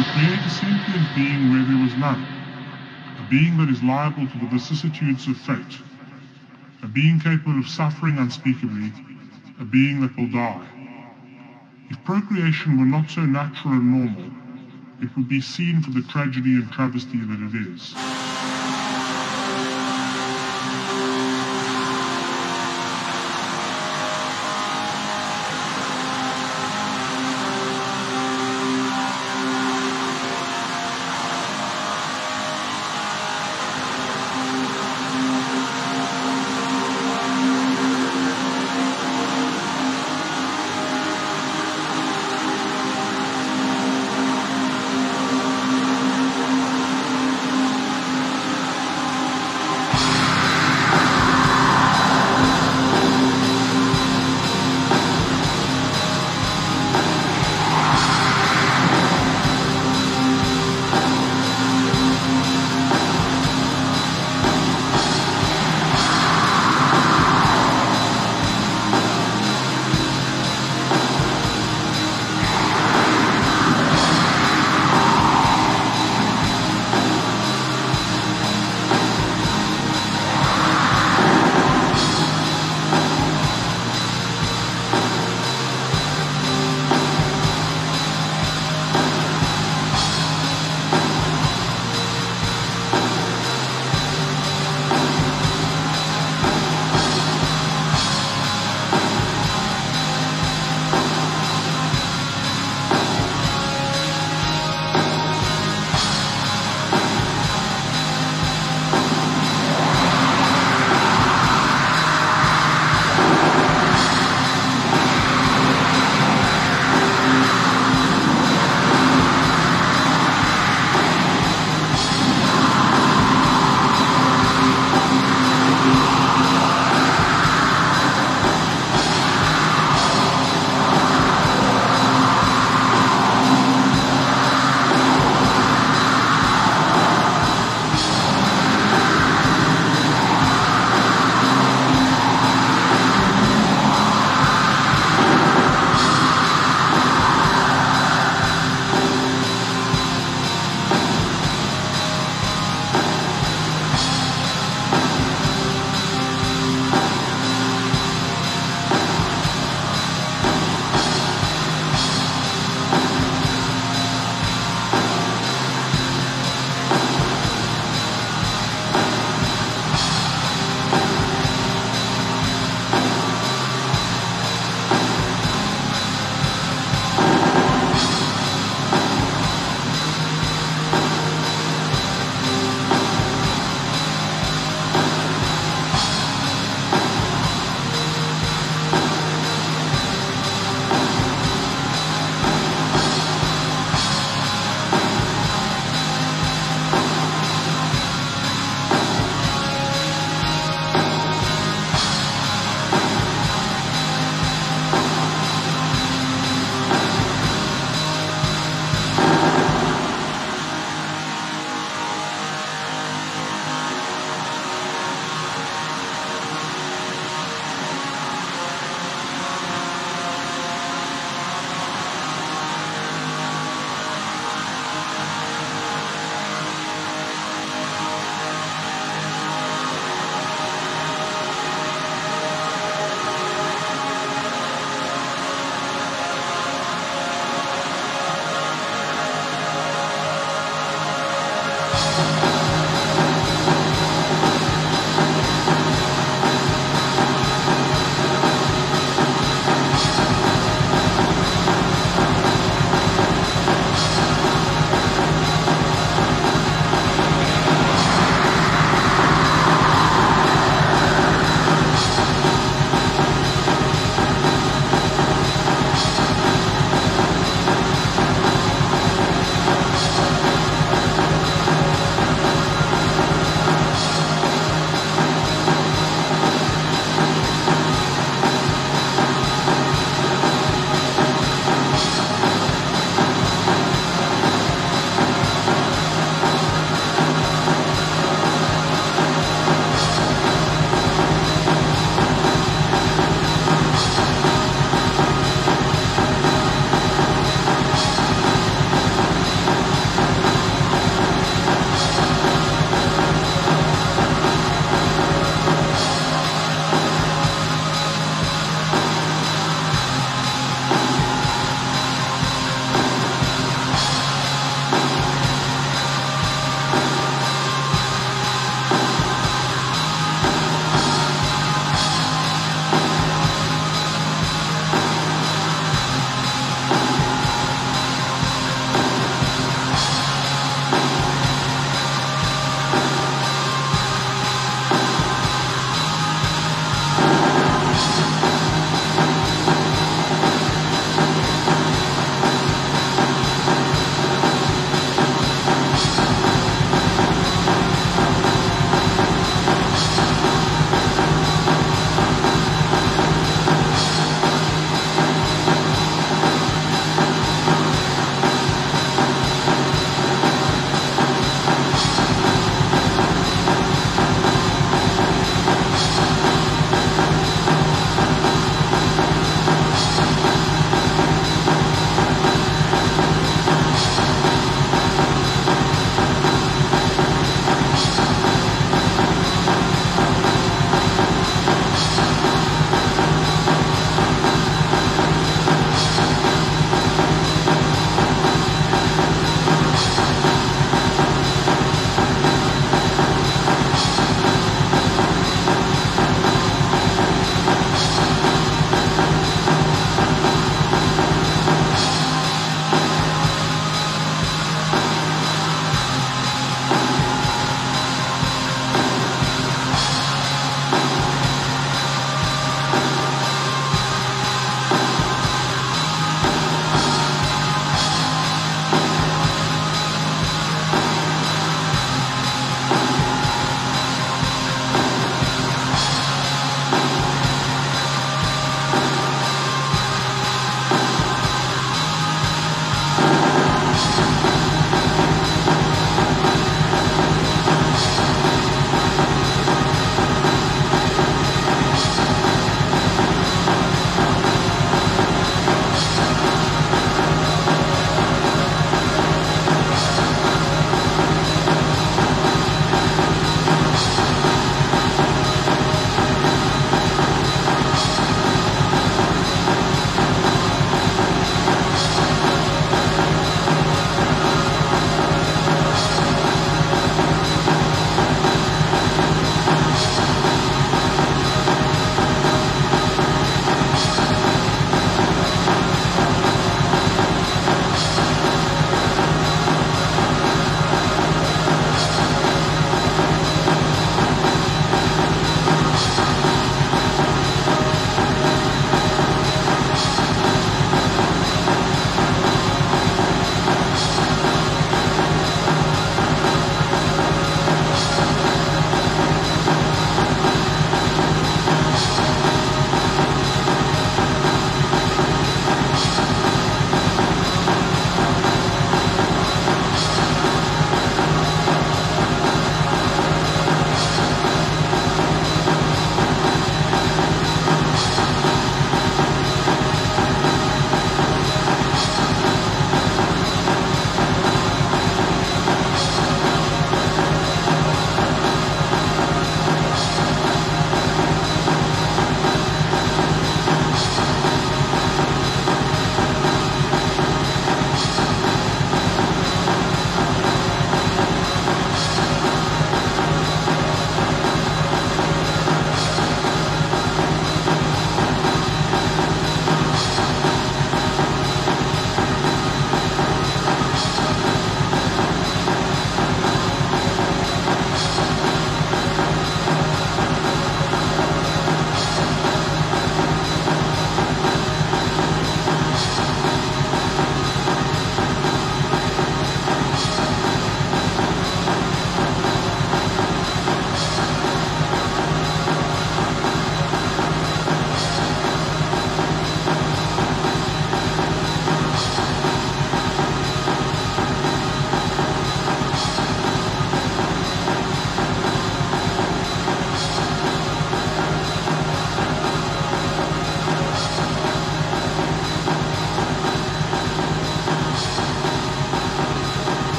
To create a sentient being where there was none, a being that is liable to the vicissitudes of fate, a being capable of suffering unspeakably, a being that will die. If procreation were not so natural and normal, it would be seen for the tragedy and travesty that it is.